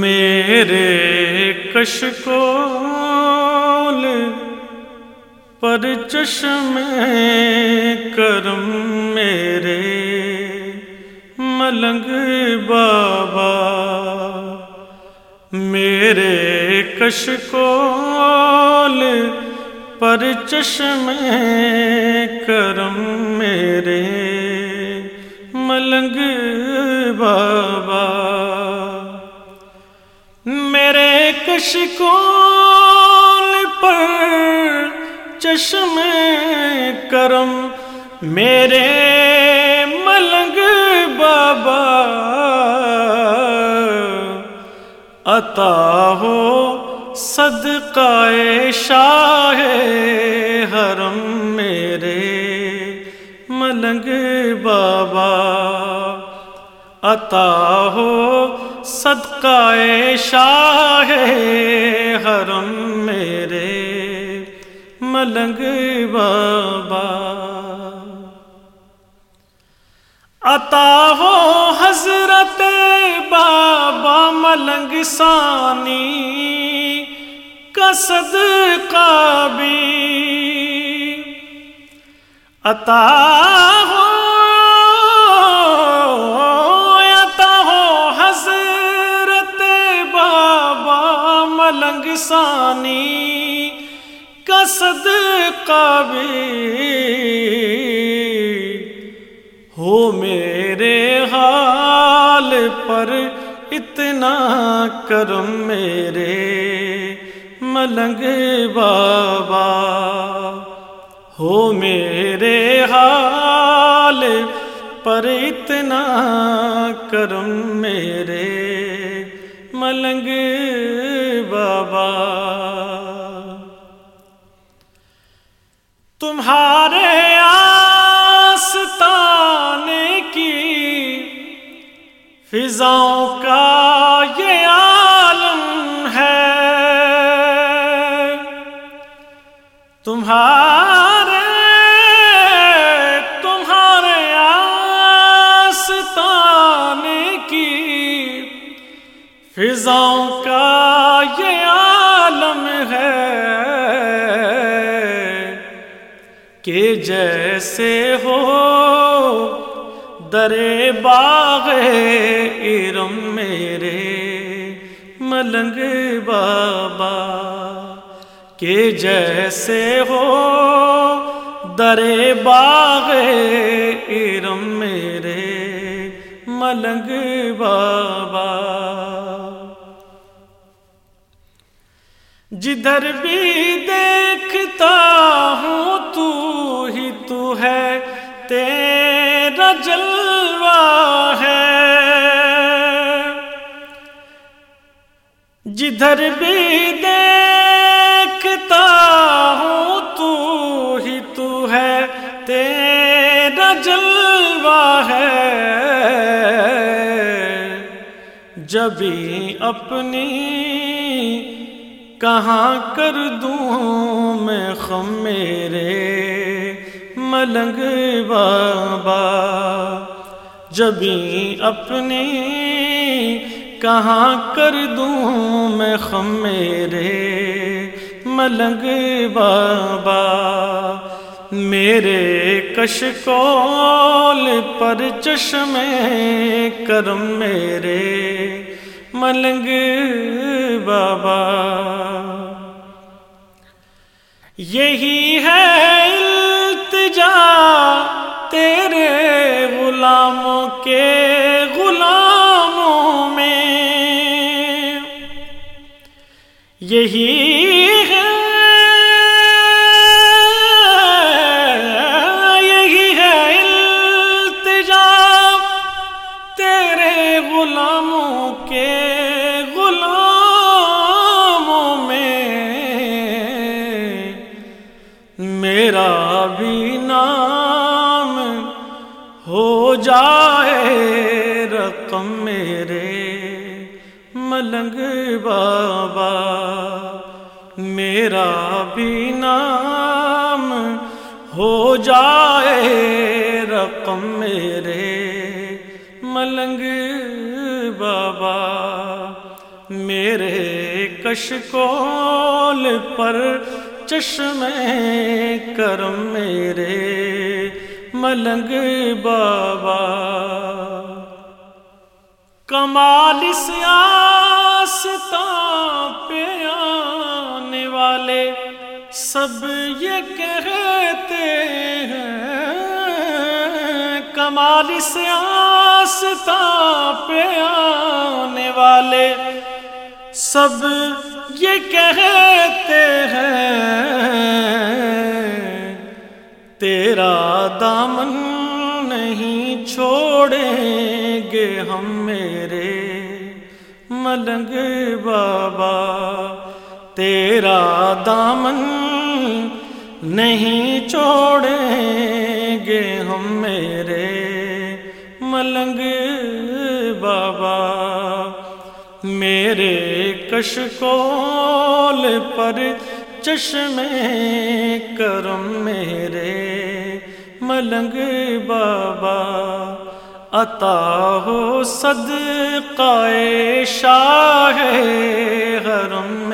میرے کش کو پر چشم کرم میرے ملنگ بابا میرے کش کو پر چشم کرم میرے ملنگ میرے کش کو پر چشم کرم میرے ملنگ بابا عطا ہو صدقہ شاہ حرم میرے ملنگ بابا عطا ہو صدقہ شاہ حرم میرے، ملنگ بابا۔ عطا ہو حضرت بابا ملنگ سانی کا صدقہ بھی۔ عطا پر اتنا کرم میرے ملنگ بابا ہو میرے حال پر اتنا کرم میرے ملنگ بابا تمہارے فضاؤں کا یہ عالم ہے۔ تمہارے تمہارے آستان کی فضاؤں کا یہ عالم ہے کہ جیسے ہو درے باغ ارم میرے ملنگ بابا، کہ جیسے ہو درے باغ ارم میرے ملنگ بابا۔ جدھر بھی دیکھتا ہوں جدھر بھی دیکھتا ہوں تو ہی تو ہے تیرا جلوہ ہے۔ جبھی اپنی کہاں کر دوں میں خم میرے ملنگ بابا۔ جبھی اپنی کہاں کر دوں میں خم میرے؟ ملنگ بابا، میرے کش کول پر چشم کرم میرے۔ ملنگ بابا، یہی ہے جا تیرے غلاموں کے یہی ہے یہی ہے التجا۔ تیرے غلاموں کے غلاموں میں میرا بھی نام ہو جائے۔ ملنگ بابا میرا بھی نام ہو جائے رقم میرے ملنگ بابا میرے کشکول پر چشم کرم میرے ملنگ بابا کمال سیاستہ پہ آنے والے سب یہ کہتے ہیں، کمال سیاستہ پہ آنے والے سب یہ کہتے ہیں، تیرا دامن نہیں چھوڑیں گے ہم میرے ملنگ بابا، تیرا دامن نہیں چھوڑیں گے ہم میرے ملنگ بابا۔ میرے کشکول پر چشم کرم میرے۔ ملنگ بابا عطا ہو صدقہ شاہ حرم